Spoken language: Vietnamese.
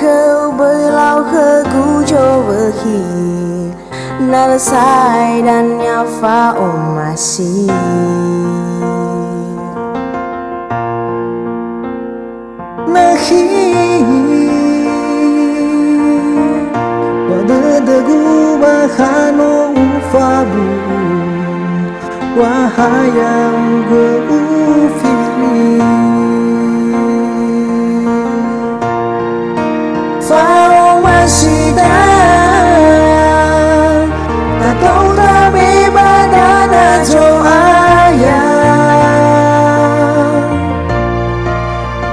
khâu bơi lao khơ cú cho vợ khi nà sai dan nhà pha ôm mà si na khi Pada dagu bahano ufabu Wahayang u ufili